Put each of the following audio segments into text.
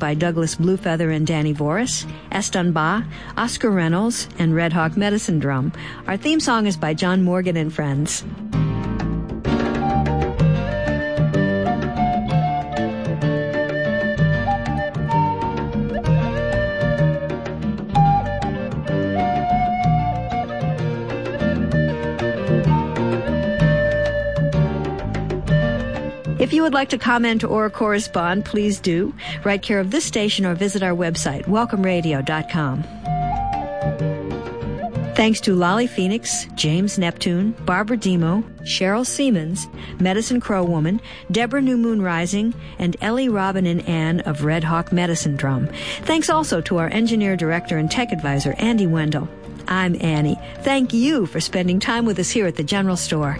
by Douglas Bluefeather and Danny Voris, Eston Ba, Oscar Reynolds, and Red Hawk Medicine Drum. Our theme song is by John Morgan and Friends. If you would like to comment or correspond, please do. Write care of this station or visit our website, welcomeradio.com. Thanks to Lolly Phoenix, James Neptune, Barbara Demo, Cheryl Siemens, Medicine Crow Woman, Deborah New Moon Rising, and Ellie Robin and Ann of Red Hawk Medicine Drum. Thanks also to our engineer, director, and tech advisor, Andy Wendell. I'm Annie. Thank you for spending time with us here at the General Store.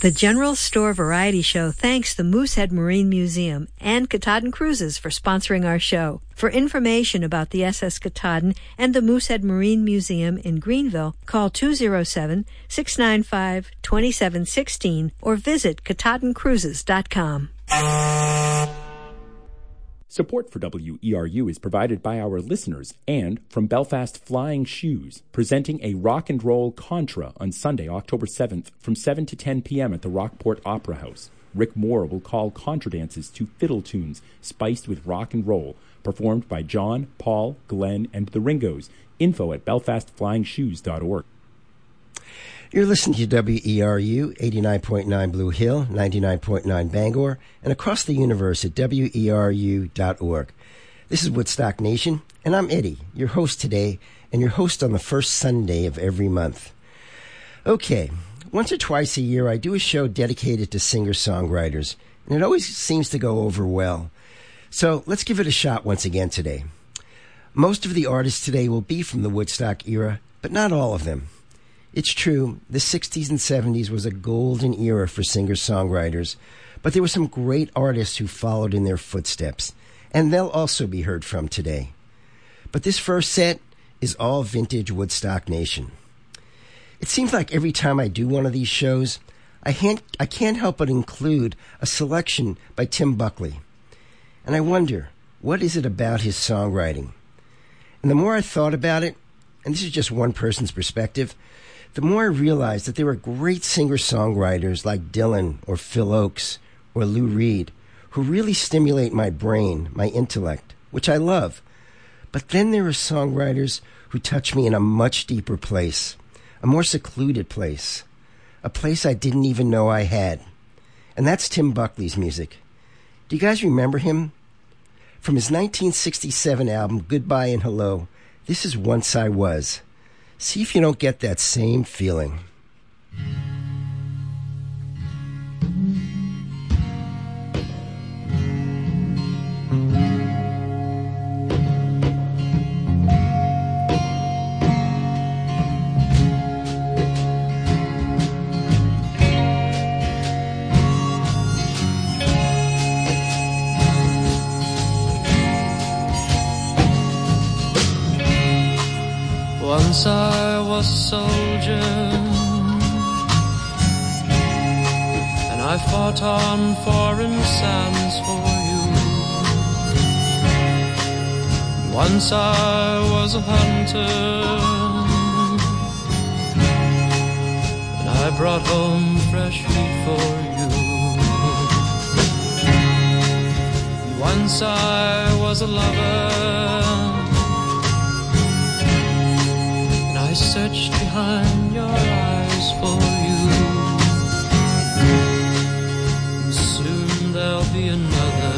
The General Store Variety Show thanks the Moosehead Marine Museum and Katahdin Cruises for sponsoring our show. For information about the SS Katahdin and the Moosehead Marine Museum in Greenville, call 207-695-2716 or visit katahdincruises.com. Support for WERU is provided by our listeners and from Belfast Flying Shoes, presenting a rock and roll contra on Sunday, October 7th from 7 to 10 p.m. at the Rockport Opera House. Rick Moore will call contra dances to fiddle tunes spiced with rock and roll, performed by John, Paul, Glenn, and the Ringos. Info at belfastflyingshoes.org. You're listening to WERU 89.9 Blue Hill, 99.9 Bangor, and across the universe at WERU.org. This is Woodstock Nation, and I'm Eddie, your host today, and your host on the first Sunday of every month. Okay, once or twice a year I do a show dedicated to singer songwriters, and it always seems to go over well. So let's give it a shot once again today. Most of the artists today will be from the Woodstock era, but not all of them. It's true, the 60s and 70s was a golden era for singer songwriters, but there were some great artists who followed in their footsteps, and they'll also be heard from today. But this first set is all vintage Woodstock Nation. It seems like every time I do one of these shows, I can't, I can't help but include a selection by Tim Buckley. And I wonder, what is it about his songwriting? And the more I thought about it, and this is just one person's perspective, the more I realized that there were great singer songwriters like Dylan or Phil Oakes or Lou Reed who really stimulate my brain, my intellect, which I love. But then there are songwriters who touch me in a much deeper place, a more secluded place, a place I didn't even know I had. And that's Tim Buckley's music. Do you guys remember him? From his 1967 album, Goodbye and Hello, this is Once I Was. See if you don't get that same feeling. Once I a soldier And I fought on foreign sands for you. Once I was a hunter. And I brought home fresh meat for you. Once I was a lover searched behind your eyes for you. Soon there'll be another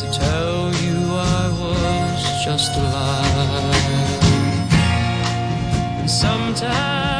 to tell you I was just alive. And sometimes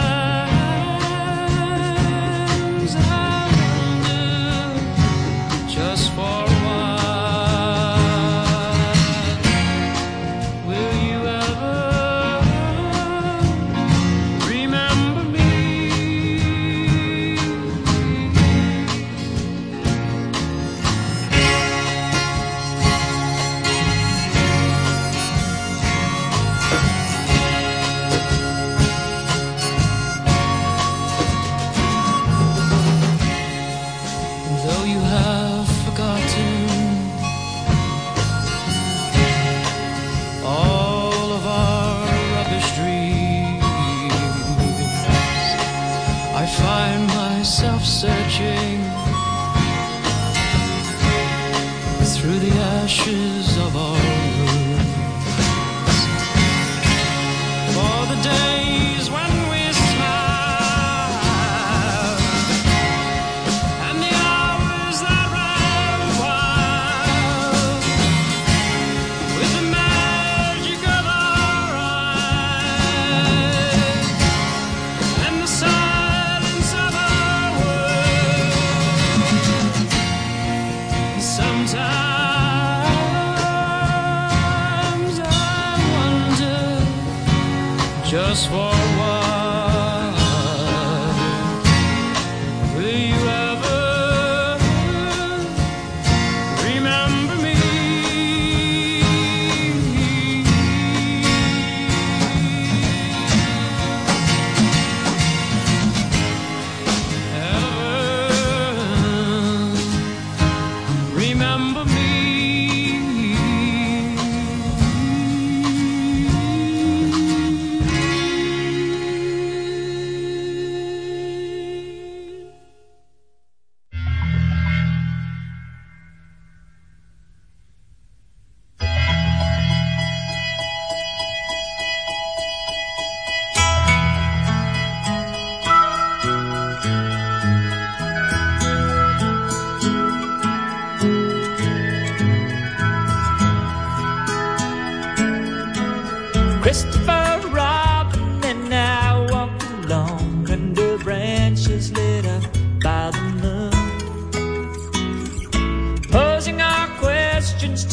I find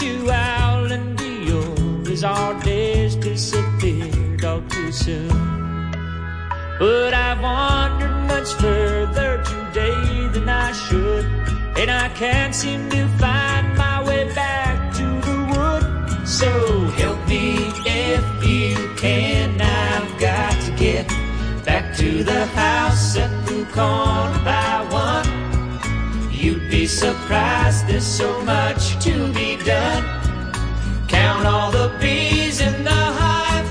to Island Dior as our days disappeared all too soon. But I've wandered much further today than I should, and I can't seem to find my way back to the wood. So help me if you can, I've got to get back to the house at the corner be surprised, there's so much to be done. Count all the bees in the hive,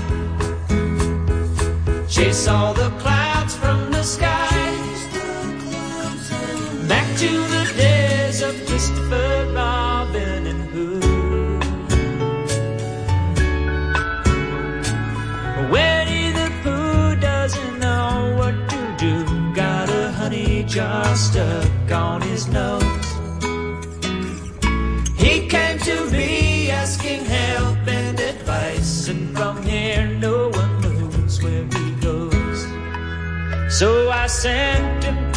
chase all the clouds from the sky. Back to the days of Christopher Robin and Pooh. Winnie the Pooh doesn't know what to do, got a honey jar stuck Santa.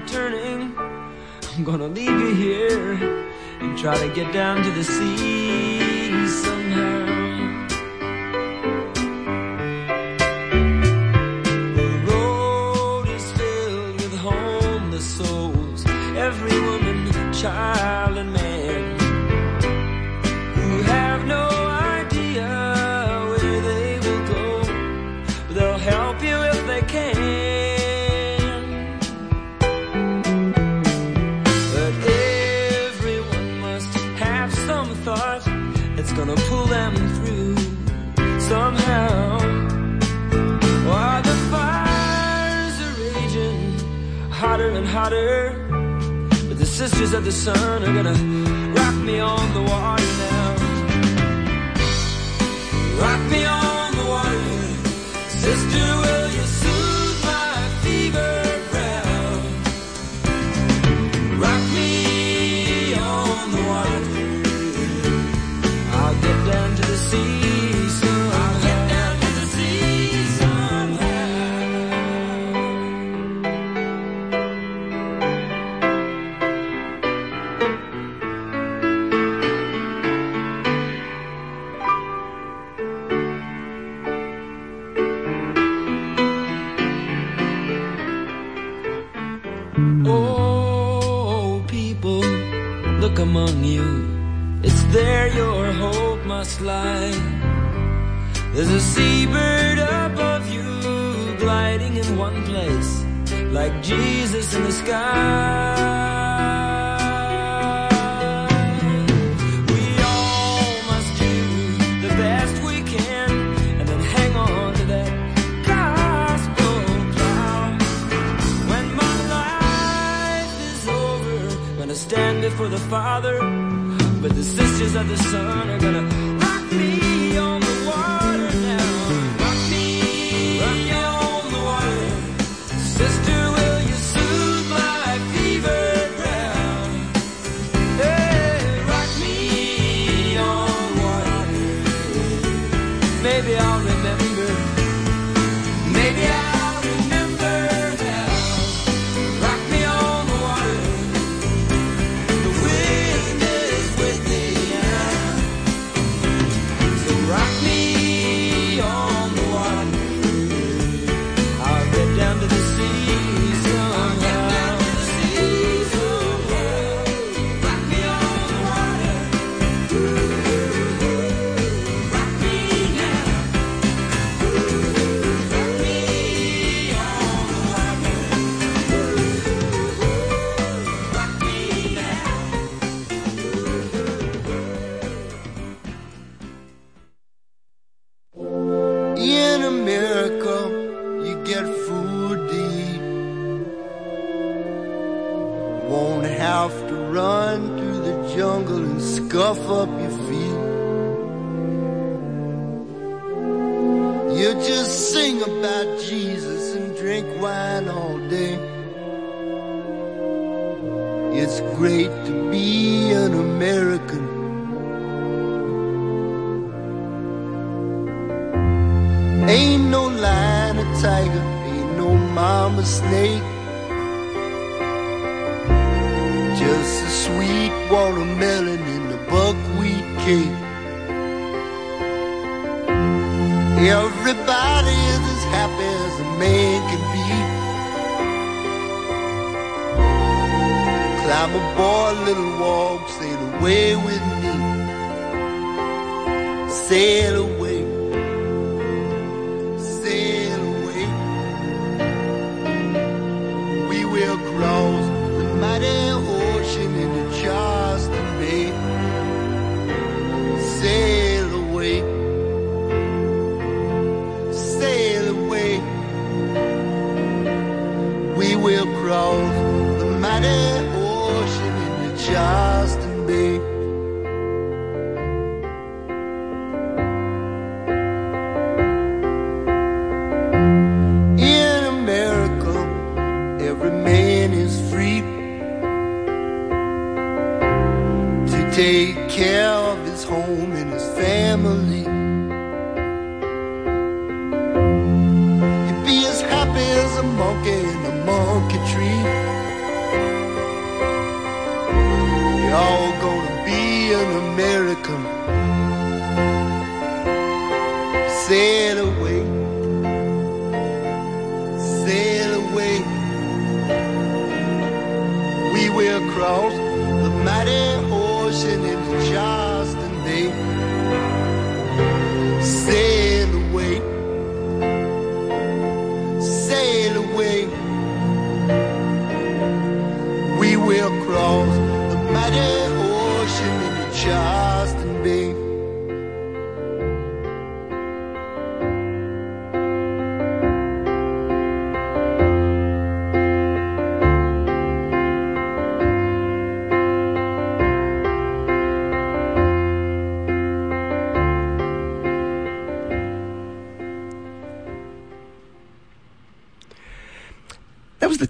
returning. I'm gonna leave you here and try to get down to the sea somehow. water. But the sisters of the sun are gonna rock me on the water now. the Father, but the sisters of the Son are gonna snake. Just a sweet watermelon in the buckwheat cake. Everybody is as happy as a man can be. Climb aboard, little walk, sail away with me. Sail away.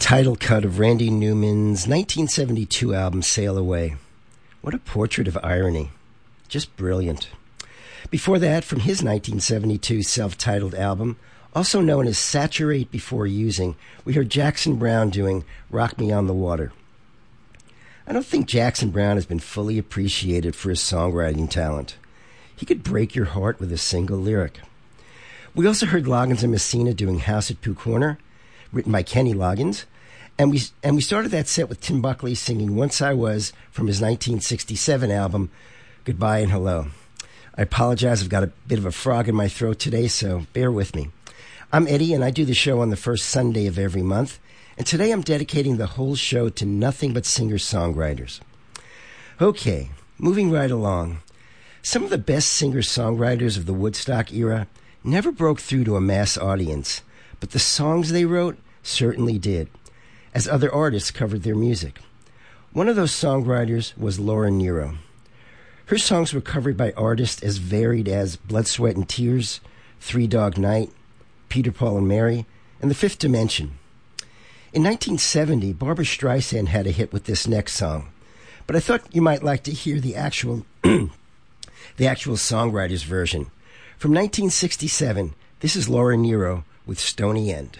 Title cut of Randy Newman's 1972 album Sail Away. What a portrait of irony. Just brilliant. Before that, from his 1972 self titled album, also known as Saturate Before Using, we heard Jackson Brown doing Rock Me on the Water. I don't think Jackson Brown has been fully appreciated for his songwriting talent. He could break your heart with a single lyric. We also heard Loggins and Messina doing House at Pooh Corner, written by Kenny Loggins, and we and we started that set with Tim Buckley singing "Once I Was" from his 1967 album "Goodbye and Hello." I apologize, I've got a bit of a frog in my throat today, so bear with me. I'm Eddie, and I do the show on the first Sunday of every month. And today I'm dedicating the whole show to nothing but singer songwriters. Okay, moving right along. Some of the best singer songwriters of the Woodstock era never broke through to a mass audience, but the songs they wrote certainly did, as other artists covered their music. One of those songwriters was Laura Nero. Her songs were covered by artists as varied as Blood, Sweat, and Tears, Three Dog Night, Peter, Paul, and Mary, and The Fifth Dimension. In 1970, Barbara Streisand had a hit with this next song, but I thought you might like to hear the actual the actual songwriter's version. From 1967, this is Laura Nero with Stony End.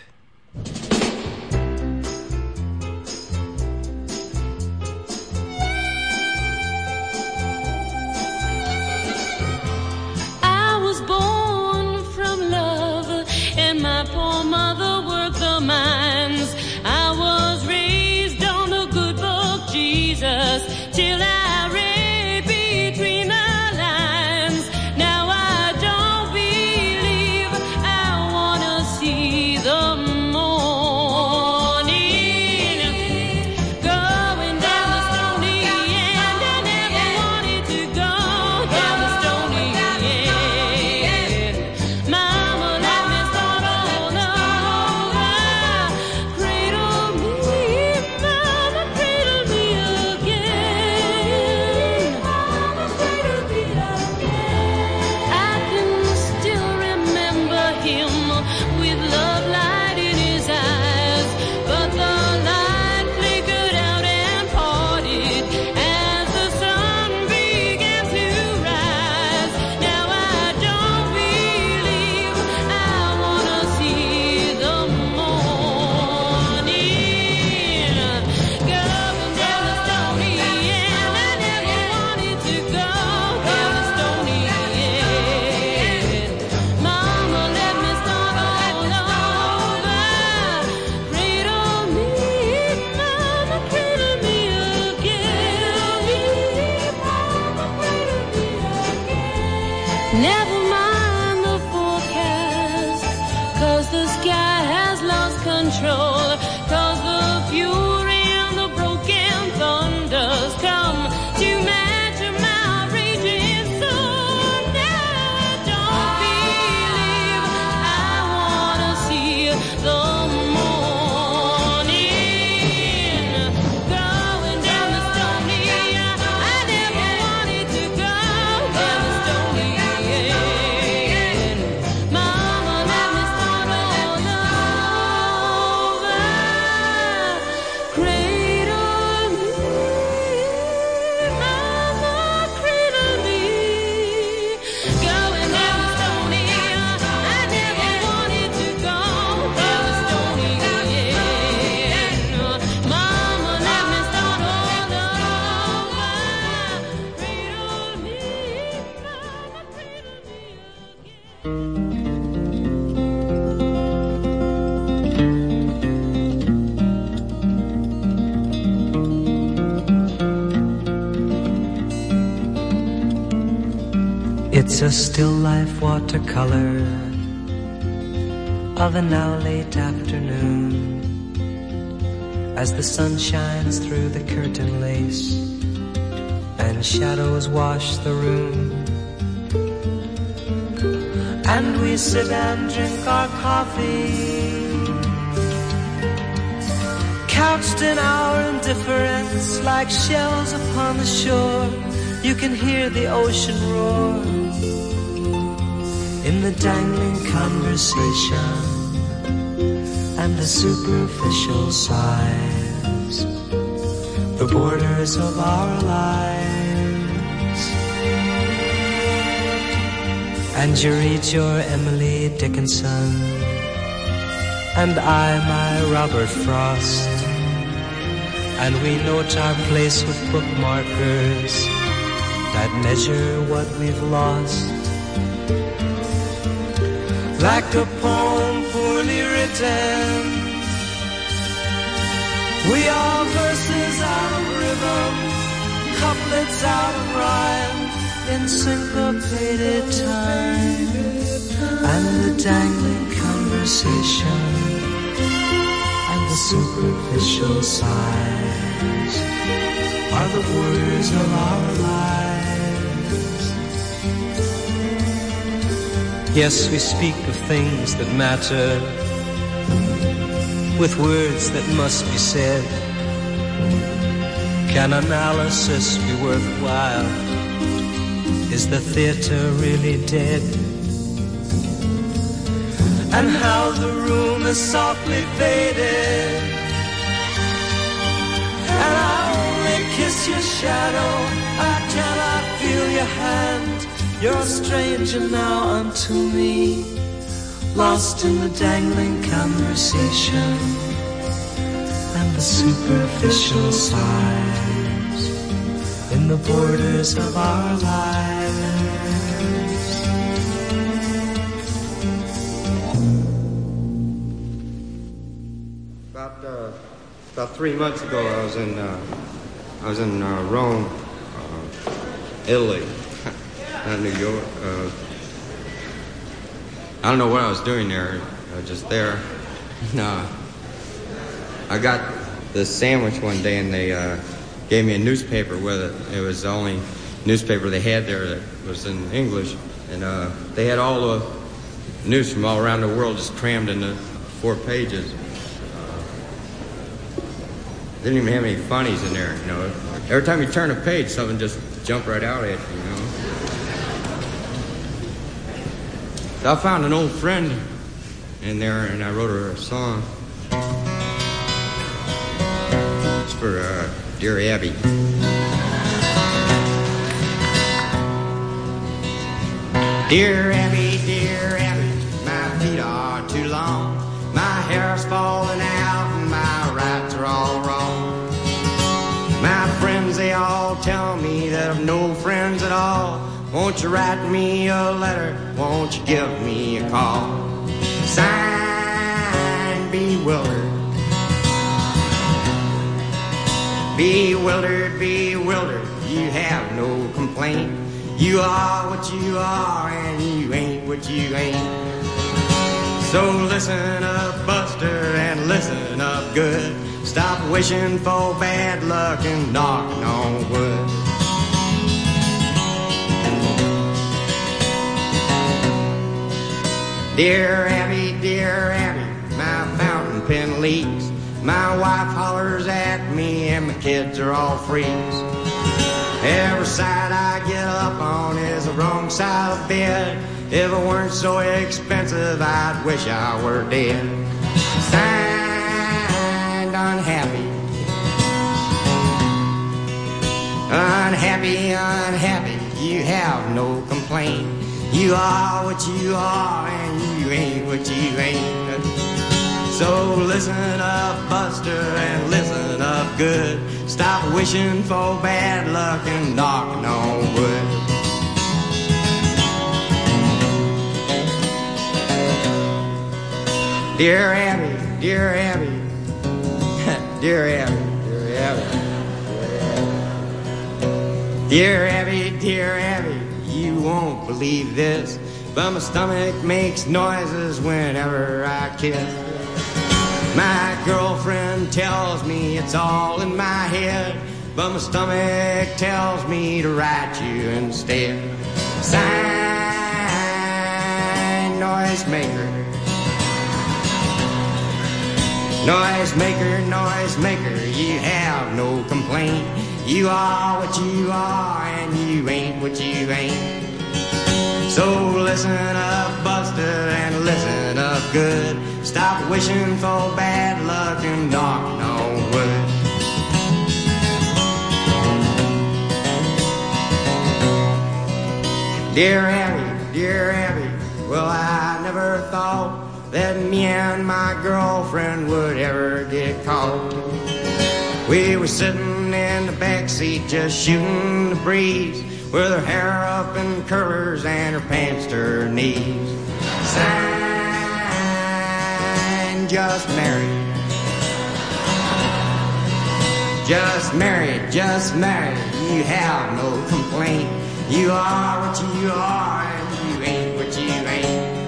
A still life watercolor of a now late afternoon as the sun shines through the curtain lace and shadows wash the room. And we sit and drink our coffee, couched in our indifference like shells upon the shore. You can hear the ocean roar in the dangling conversation and the superficial sighs, the borders of our lives. And you read your Emily Dickinson, and I my Robert Frost, and we note our place with bookmarkers that measure what we've lost. Like a poem poorly written, we are verses out of rhythm, couplets out of rhyme, in syncopated time, and the dangling conversation, and the superficial sighs are the words of our lives. Yes, we speak of things that matter with words that must be said. Can analysis be worthwhile? Is the theater really dead? And how the room is softly faded. And I only kiss your shadow. I cannot feel your hand. You're a stranger now unto me, lost in the dangling conversation and the superficial sighs in the borders of our lives. About uh, about three months ago, I was in uh, I was in uh, Rome, uh, Italy, not New York. Uh, I don't know what I was doing there. Was just there. No, I got this sandwich one day, and they uh, gave me a newspaper with it. It was the only newspaper they had there that was in English, and uh, they had all the news from all around the world just crammed into four pages. Didn't even have any funnies in there, you know. Every time you turn a page, something just jumped right out at you, you know. So I found an old friend in there, and I wrote her a song. It's for uh, Dear Abby. Dear Abby, dear Abby, my feet are too long. My hair's falling out, and my rights are all wrong. My friends, they all tell me that I've no friends at all. Won't you write me a letter? Won't you give me a call? Sign, bewildered. Bewildered, bewildered, you have no complaint. You are what you are, and you ain't what you ain't. So listen up, Buster, and listen up good. Stop wishing for bad luck and knocking on wood. Dear Abby, dear Abby, my fountain pen leaks. My wife hollers at me, and my kids are all freaks. Every side I get up on is the wrong side of bed. If it weren't so expensive, I'd wish I were dead. Signed, unhappy. Unhappy, unhappy, you have no complaint. You are what you are, and you ain't what you ain't. So listen up, Buster, and listen up good. Stop wishing for bad luck and knocking on wood. Dear Abby, dear Abby, dear Abby, dear Abby, dear Abby, dear Abby, you won't believe this, but my stomach makes noises whenever I kiss. My girlfriend tells me it's all in my head, but my stomach tells me to write you instead. Sign noisemaker. Noisemaker, noisemaker, you have no complaint. You are what you are, and you ain't what you ain't. So listen up, Buster, and listen up good. Stop wishing for bad luck and knocking on wood. Dear Abby, dear Abby, well, I never thought that me and my girlfriend would ever get caught. We were sitting in the back seat just shooting the breeze with her hair up in curlers and her pants to her knees. Sign, just married. Just married, just married. You have no complaint. You are what you are, and you ain't what you ain't.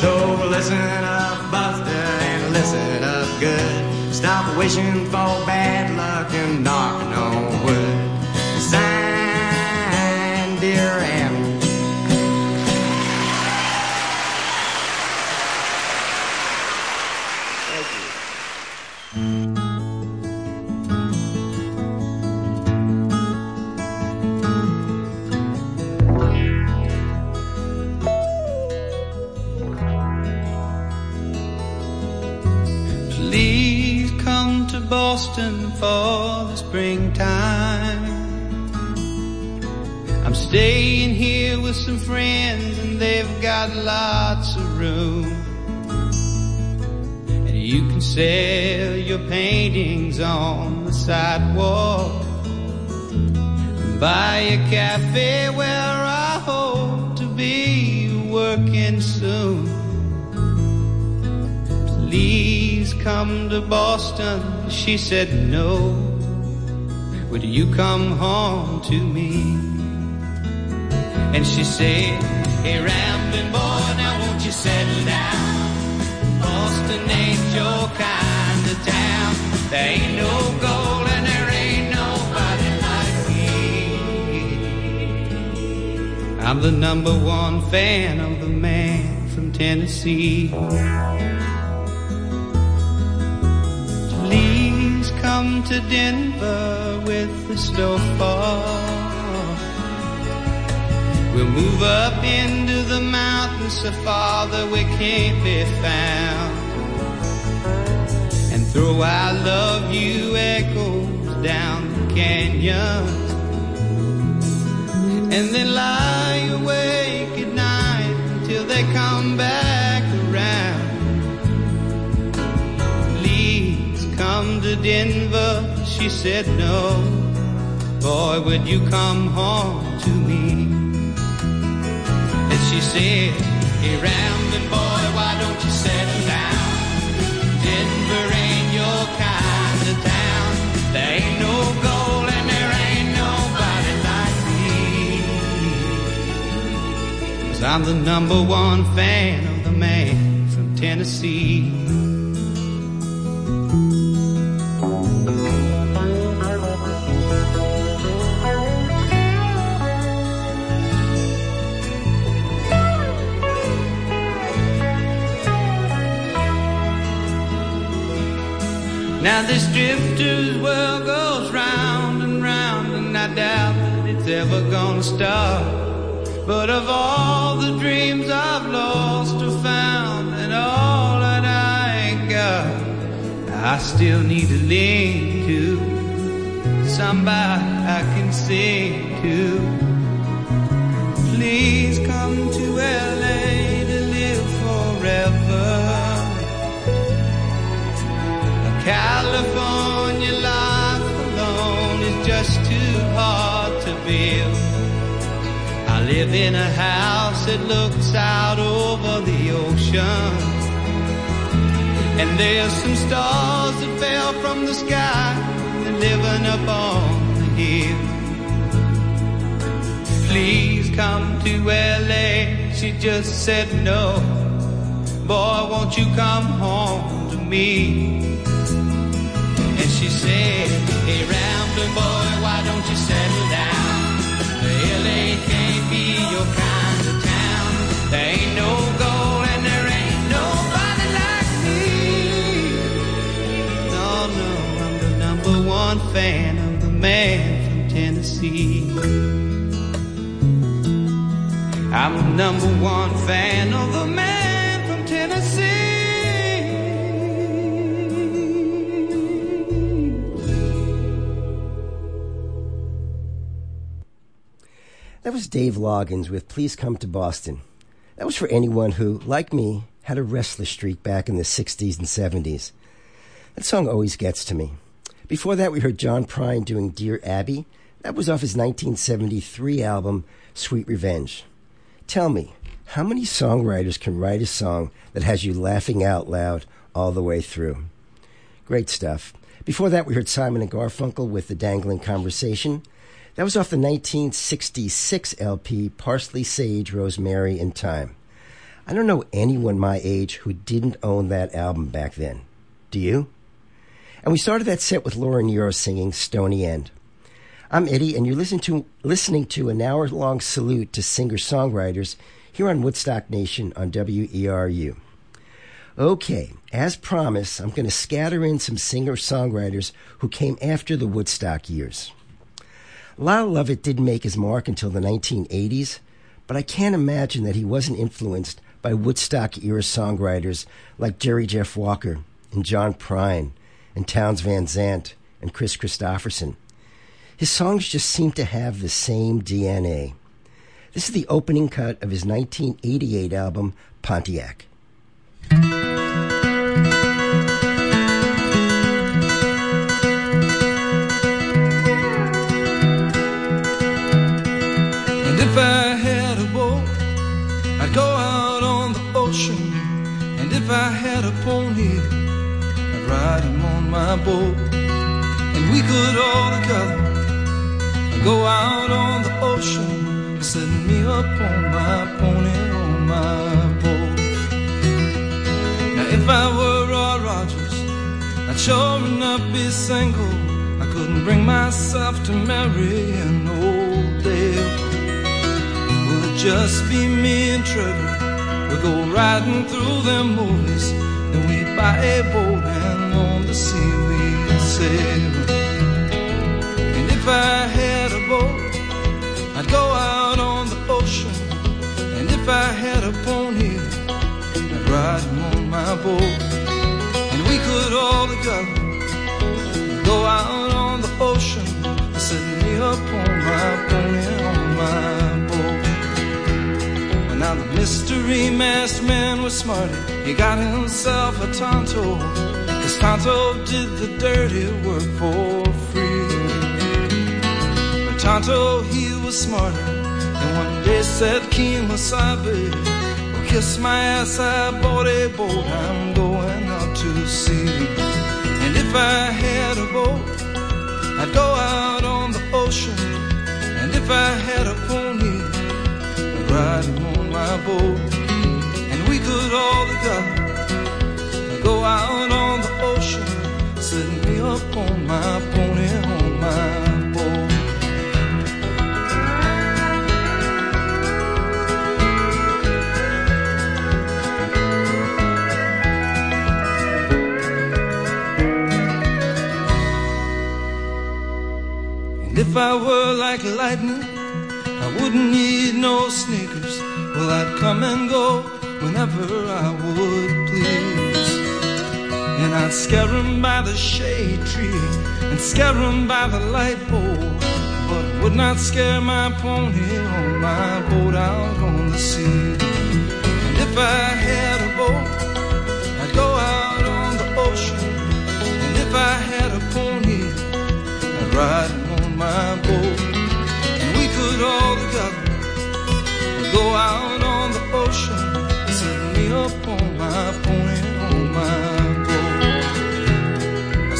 So listen up, Buster, and listen up good. Stop wishing for bad luck and knocking on wood. Springtime. I'm staying here with some friends and they've got lots of room. And you can sell your paintings on the sidewalk. Buy a cafe where I hope to be working soon. Please come to Boston. She said no. Would you come home to me? And she said, Hey, rambling boy, now won't you settle down? Boston ain't your kind of town. There ain't no gold and there ain't nobody like me. I'm the number one fan of the man from Tennessee. Come to Denver with the snowfall. We'll move up into the mountains so far that we can't be found. And throw I love you echoes down the canyons. And then lie awake at night until they come back to Denver. She said no. Boy, would you come home to me? And she said, Hey, rambling boy, why don't you settle down? Denver ain't your kind of town. There ain't no gold and there ain't nobody like me. Cause I'm the number one fan of the man from Tennessee. Now this drifter's world goes round and round, and I doubt that it's ever gonna stop. But of all the dreams I've lost or found, and all that I ain't got, I still need to lean to somebody I can sing to. Please come to LA California life alone is just too hard to build. I live in a house that looks out over the ocean. And there's some stars that fell from the sky and living up on the hill. please come to LA? She just said no. Boy, won't you come home to me? She said, Hey, rambling boy, why don't you settle down? LA can't be your kind of town. There ain't no gold and there ain't nobody like me. No, no, I'm the number one fan of the man from Tennessee. I'm the number one fan of the man was Dave Loggins with Please Come to Boston. That was for anyone who, like me, had a restless streak back in the 60s and 70s. That song always gets to me. Before that, we heard John Prine doing Dear Abby. That was off his 1973 album, Sweet Revenge. Tell me, how many songwriters can write a song that has you laughing out loud all the way through? Great stuff. Before that, we heard Simon and Garfunkel with The Dangling Conversation. That was off the 1966 LP, Parsley, Sage, Rosemary, and Thyme. I don't know anyone my age who didn't own that album back then. Do you? And we started that set with Laura Nyro singing Stony End. I'm Eddie, and you're listening to, listening to an hour long salute to singer songwriters here on Woodstock Nation on WERU. Okay, as promised, I'm going to scatter in some singer songwriters who came after the Woodstock years. Lyle Lovett didn't make his mark until the 1980s, but I can't imagine that he wasn't influenced by Woodstock era songwriters like Jerry Jeff Walker and John Prine and Townes Van Zandt and Kris Kristofferson. His songs just seem to have the same DNA. This is the opening cut of his 1988 album, Pontiac. If I had a boat, I'd go out on the ocean. And if I had a pony, I'd ride him on my boat. And we could all together go out on the ocean, setting me up on my pony on my boat. Now if I were Roy Rogers, I'd sure enough be single. I couldn't bring myself to marry an old Dale. Just be me and Trevor? We'll go riding through them movies, then we'd buy a boat and on the sea we'd sail. And if I had a boat, I'd go out on the ocean. And if I had a pony, I'd ride him on my boat. And we could all together go out on the ocean, set me up on my pony on my mystery masked man was smart. He got himself a Tonto, cause Tonto did the dirty work for free. But Tonto, he was smarter, and one day said, Keen Wasabi, well, kiss my ass, I bought a boat, I'm going out to sea. And if I had a boat, I'd go out on the ocean. And if I had a pony, I'd ride him on my boat. And we could all together go out on the ocean, setting me up on my pony on my boat. And if I were like lightning, I wouldn't need no sneakers. Well, I'd come and go whenever I would please. And I'd scare 'em by the shade tree and scare 'em by the light pole. But would not scare my pony on my boat out on the sea. And if I had a boat, I'd go out on the ocean. And if I had a pony, I'd ride on my boat. And we could all together go out on the ocean, set me up on my pony on my boat.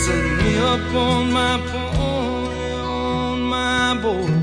Set me up on my pony on my boat.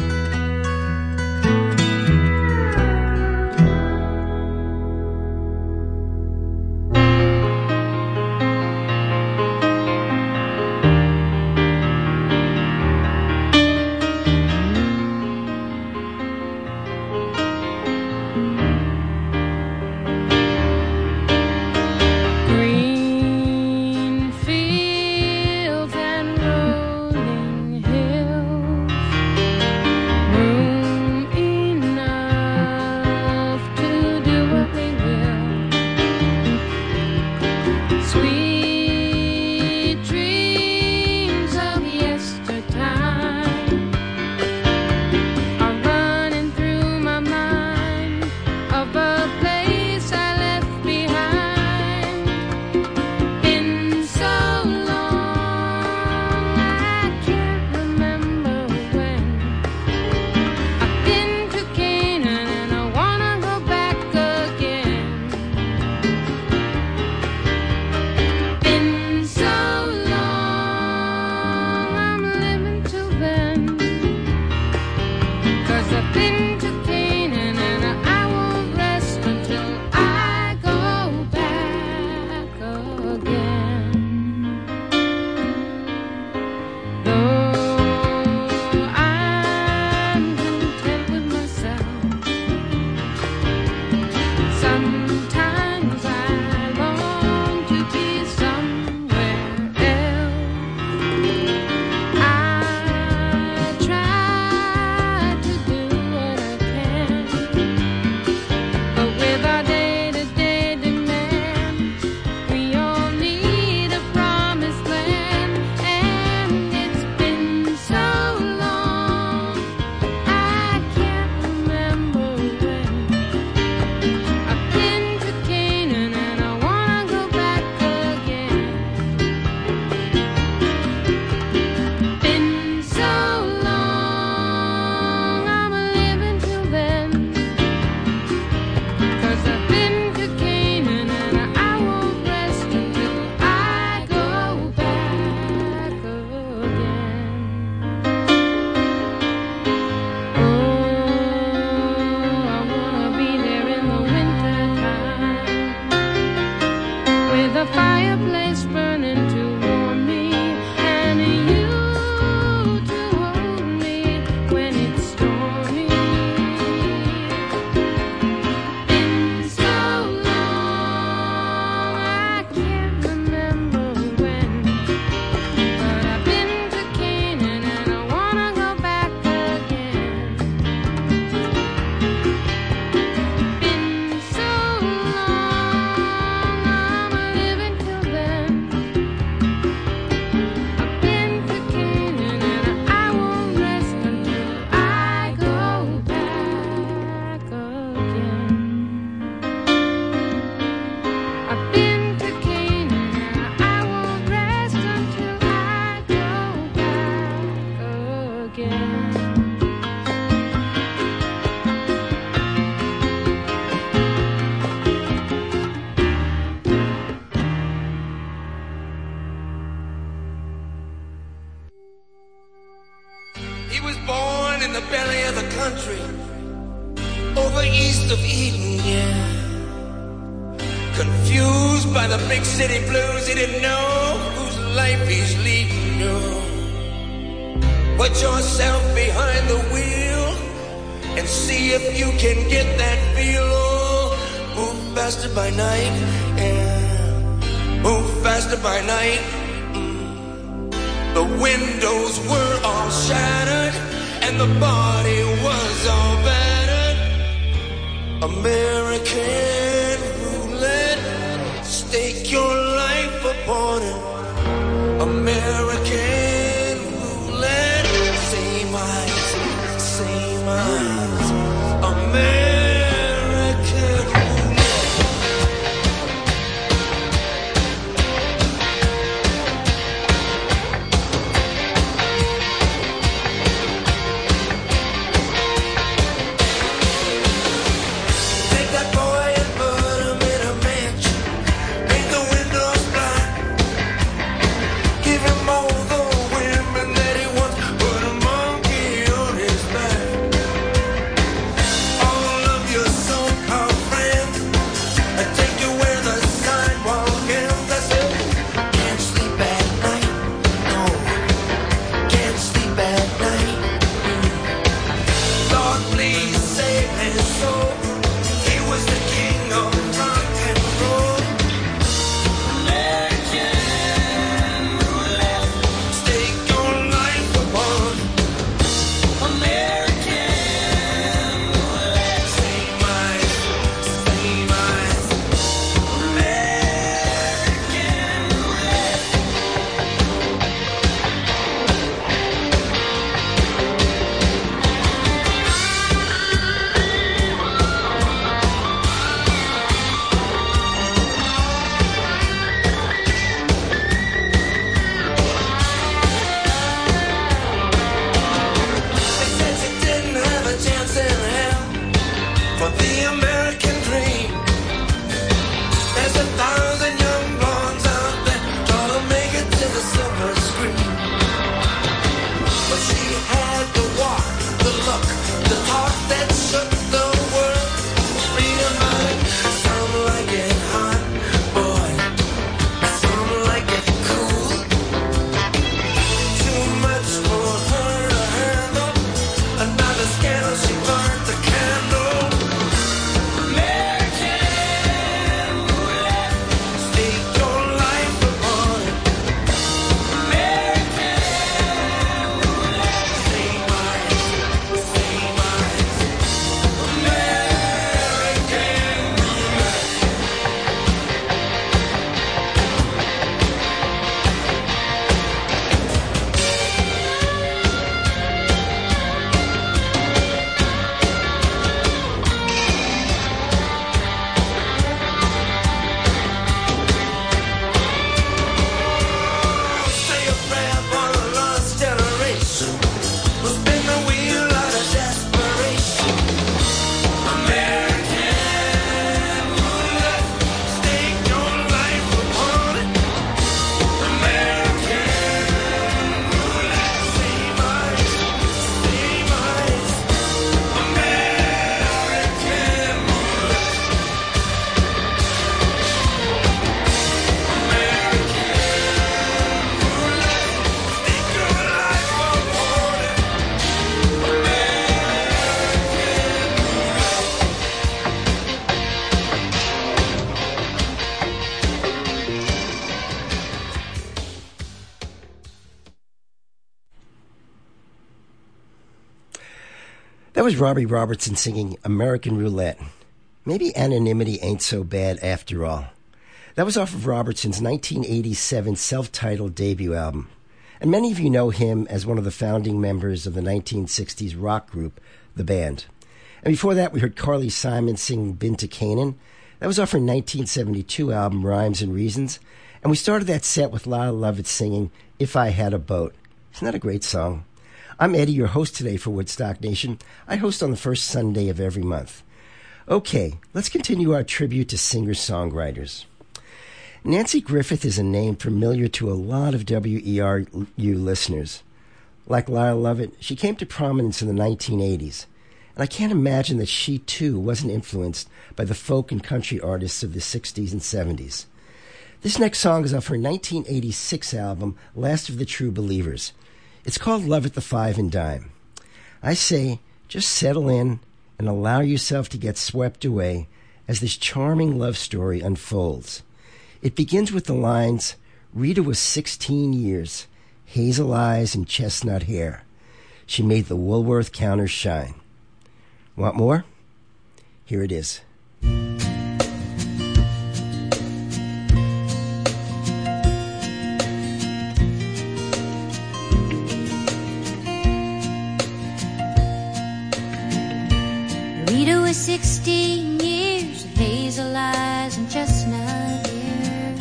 Was Robbie Robertson singing American Roulette. Maybe anonymity ain't so bad after all. That was off of Robertson's 1987 self titled debut album. And many of you know him as one of the founding members of the 1960s rock group, The Band. And before that, we heard Carly Simon sing Been to Canaan. That was off her 1972 album, Rhymes and Reasons. And we started that set with Lyle Lovett singing If I Had a Boat. Isn't that a great song? I'm Eddie, your host today for Woodstock Nation. I host on the first Sunday of every month. Okay, let's continue our tribute to singer songwriters. Nanci Griffith is a name familiar to a lot of WERU listeners. Like Lyle Lovett, she came to prominence in the 1980s, and I can't imagine that she too wasn't influenced by the folk and country artists of the 60s and 70s. This next song is off her 1986 album, Last of the True Believers. It's called Love at the Five and Dime. I say, just settle in and allow yourself to get swept away as this charming love story unfolds. It begins with the lines Rita was 16 years, hazel eyes and chestnut hair. She made the Woolworth counters shine. Want more? Here it is. 16 years, of hazel eyes and chestnut hair.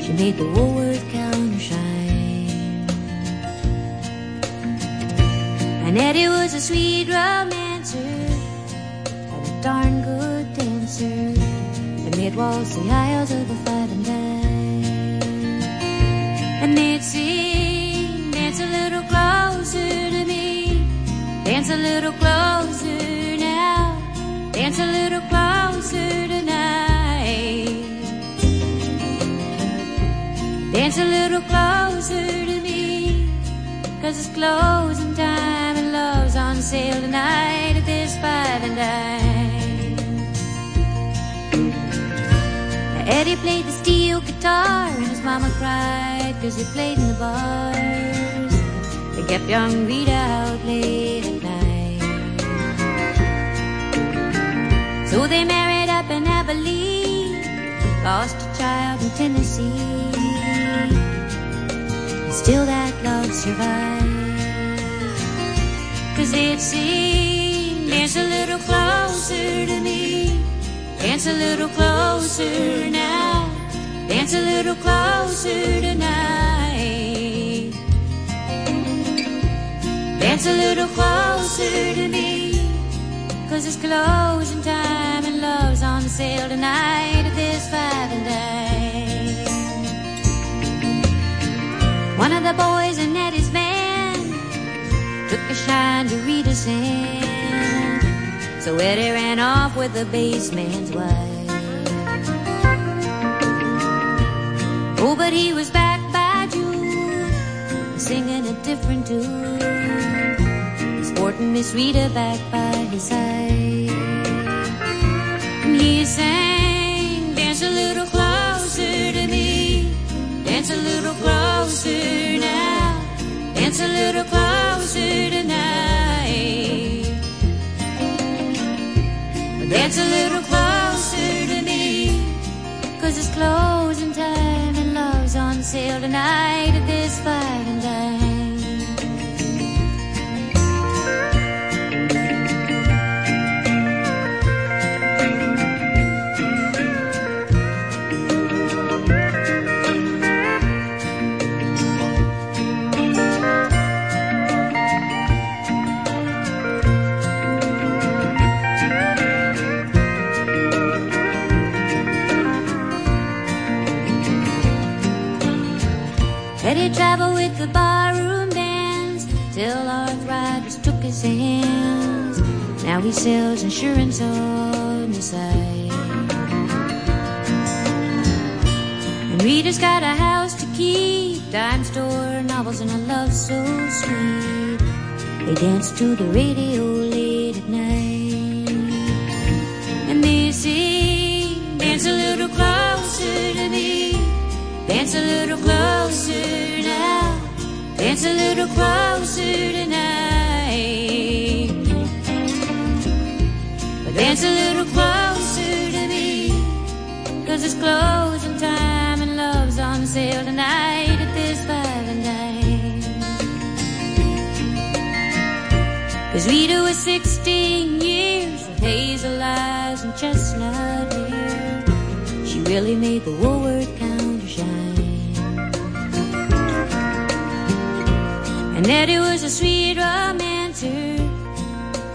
She made the Woolworth counter shine. And Eddie was a sweet romancer and a darn good dancer. And they'd waltz the aisles of the five and dime. And they'd sing, dance a little closer to me, dance a little closer dance a little closer tonight. Dance a little closer to me, cause it's closing time and love's on sale tonight at this five and dime. Now Eddie played the steel guitar and his mama cried cause he played in the bars. They kept young Rita out late at night. They married up in Abilene, lost a child in Tennessee. Still that love survived. Cause they'd sing, dance a little closer to me, dance a little closer now, dance a little closer tonight. Dance a little closer to me, cause it's closing time love's on sale tonight at this five and dime. One of the boys in Eddie's band took a shine to Rita's hand. So Eddie ran off with the bassman's wife. Oh, but he was back by June, singing a different tune. Sporting Miss Rita back by his side. He sang, dance a little closer to me, dance a little closer now, dance a little closer tonight. Dance a little closer to me, cause it's closing time and love's on sale tonight at this five and dime. He sells insurance on the side. And Rita's got a house to keep, dime store, novels, and a love so sweet. They dance to the radio late at night. And they sing, dance a little closer to me. Dance a little closer now. Dance a little closer tonight. Dance a little closer to me. Cause it's closing time and love's on sale tonight at this five and. Cause Rita was 16 years with hazel eyes and chestnut hair. She really made the Woolworth counter shine. And Eddie was a sweet romancer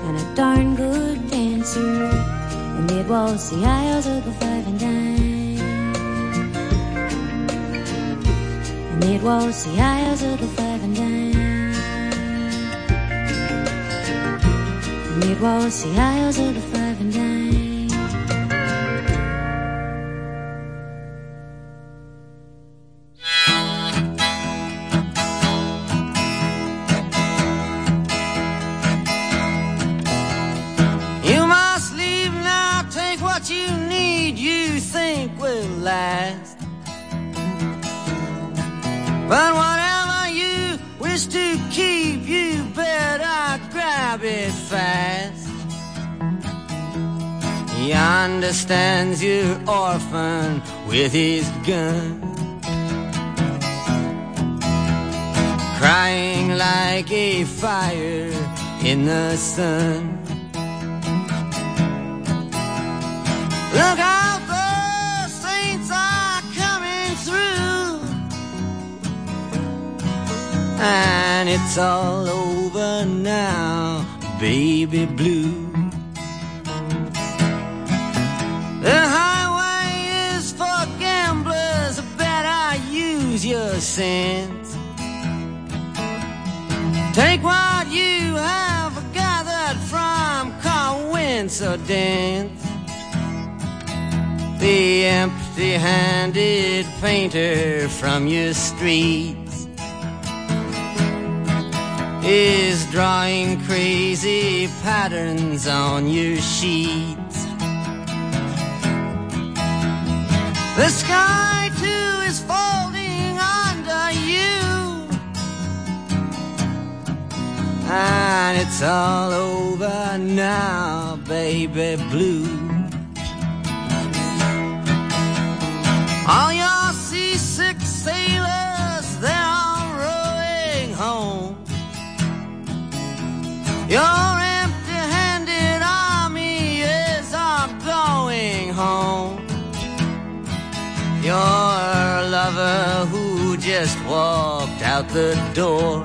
and a darn. It was the aisles of the five and dime. And it was the aisles of the five and dime. And it was the aisles of the But whatever you wish to keep, you better grab it fast. He understands your orphan with his gun. Crying like a fire in the sun. Look out, And it's all over now, baby blue. The highway is for gamblers, better use your sense. Take what you have gathered from coincidence. The empty handed painter from your streets is drawing crazy patterns on your sheets. The sky too is folding under you, and it's all over now, baby blue. All your Your empty-handed army is all going home. Your lover who just walked out the door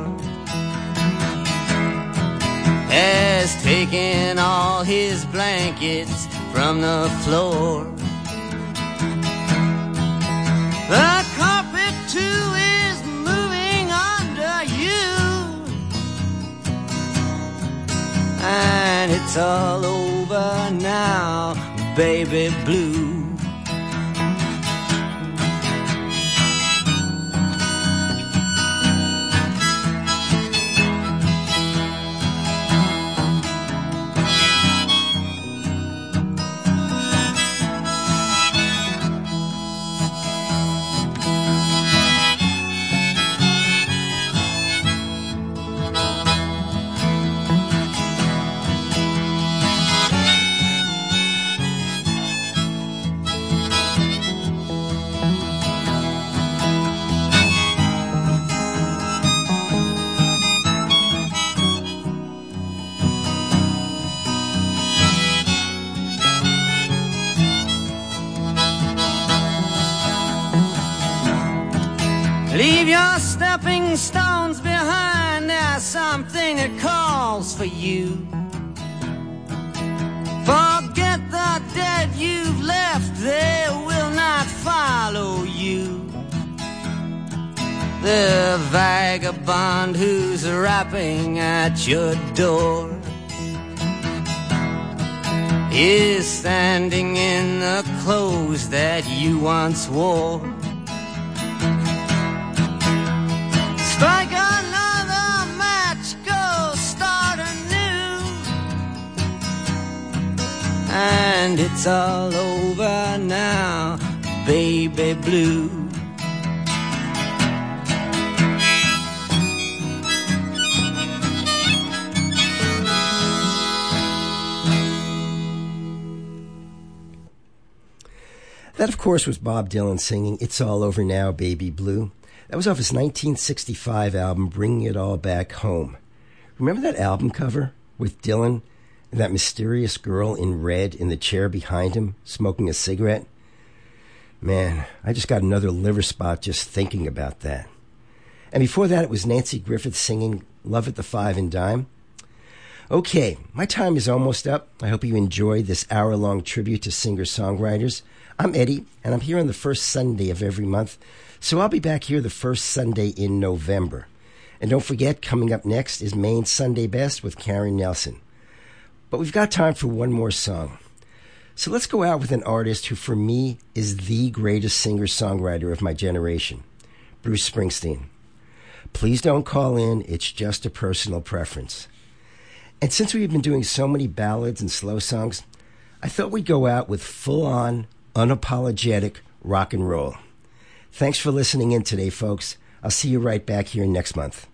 has taken all his blankets from the floor. The carpet too And it's all over now, baby blue. Stones behind. There's something that calls for you. Forget the dead you've left, they will not follow you. The vagabond who's rapping at your door is standing in the clothes that you once wore. And it's all over now, baby blue. That, of course, was Bob Dylan singing It's All Over Now, Baby Blue. That was off his 1965 album, Bringing It All Back Home. Remember that album cover with Dylan that mysterious girl in red in the chair behind him smoking a cigarette? Man, I just got another liver spot just thinking about that. And before that, it was Nanci Griffith singing Love at the Five and Dime. Okay, my time is almost up. I hope you enjoyed this hour long tribute to singer songwriters. I'm Eddie, and I'm here on the first Sunday of every month, so I'll be back here the first Sunday in November. And don't forget, coming up next is Maine Sunday Best with Karen Nelson. But we've got time for one more song. So let's go out with an artist who, for me, is the greatest singer songwriter of my generation Bruce Springsteen. Please don't call in, it's just a personal preference. And since we've been doing so many ballads and slow songs, I thought we'd go out with full on, unapologetic rock and roll. Thanks for listening in today, folks. I'll see you right back here next month.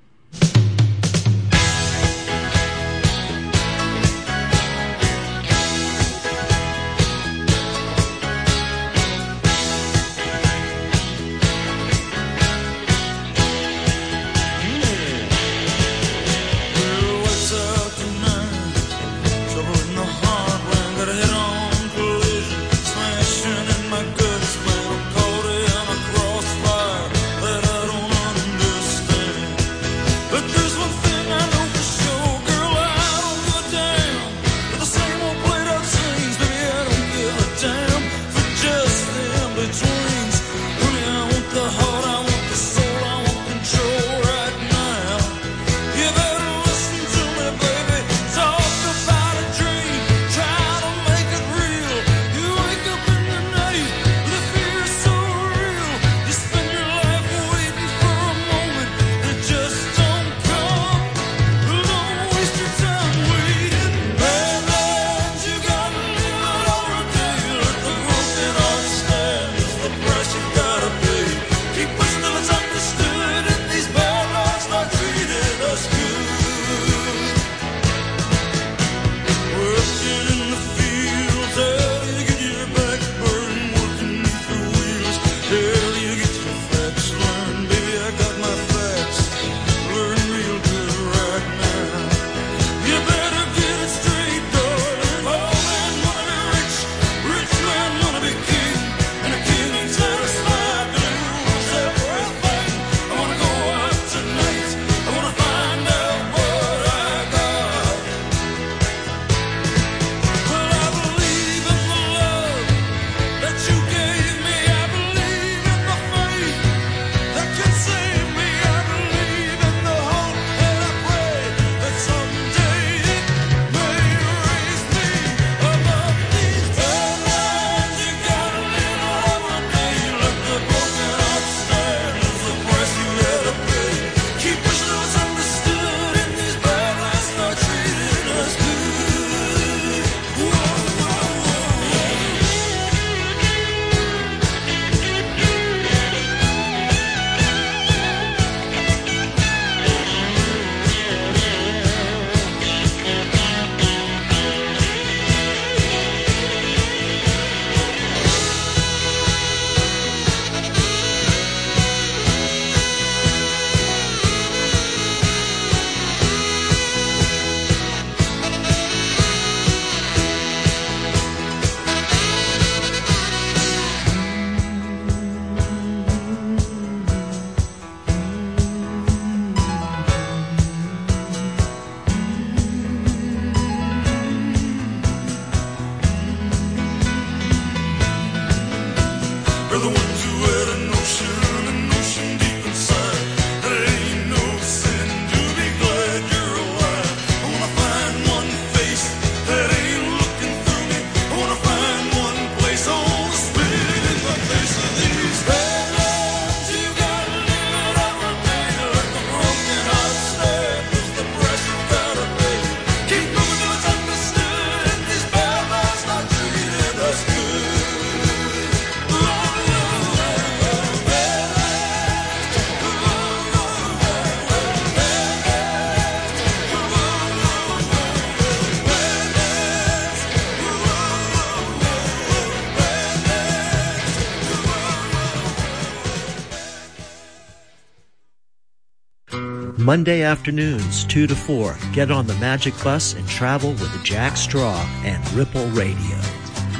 Monday afternoons, 2 to 4, get on the Magic Bus and travel with Jack Straw and Ripple Radio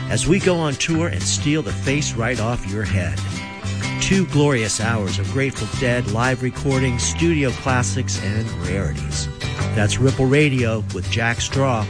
as we go on tour and steal the face right off your head. Two glorious hours of Grateful Dead live recordings, studio classics, and rarities. That's Ripple Radio with Jack Straw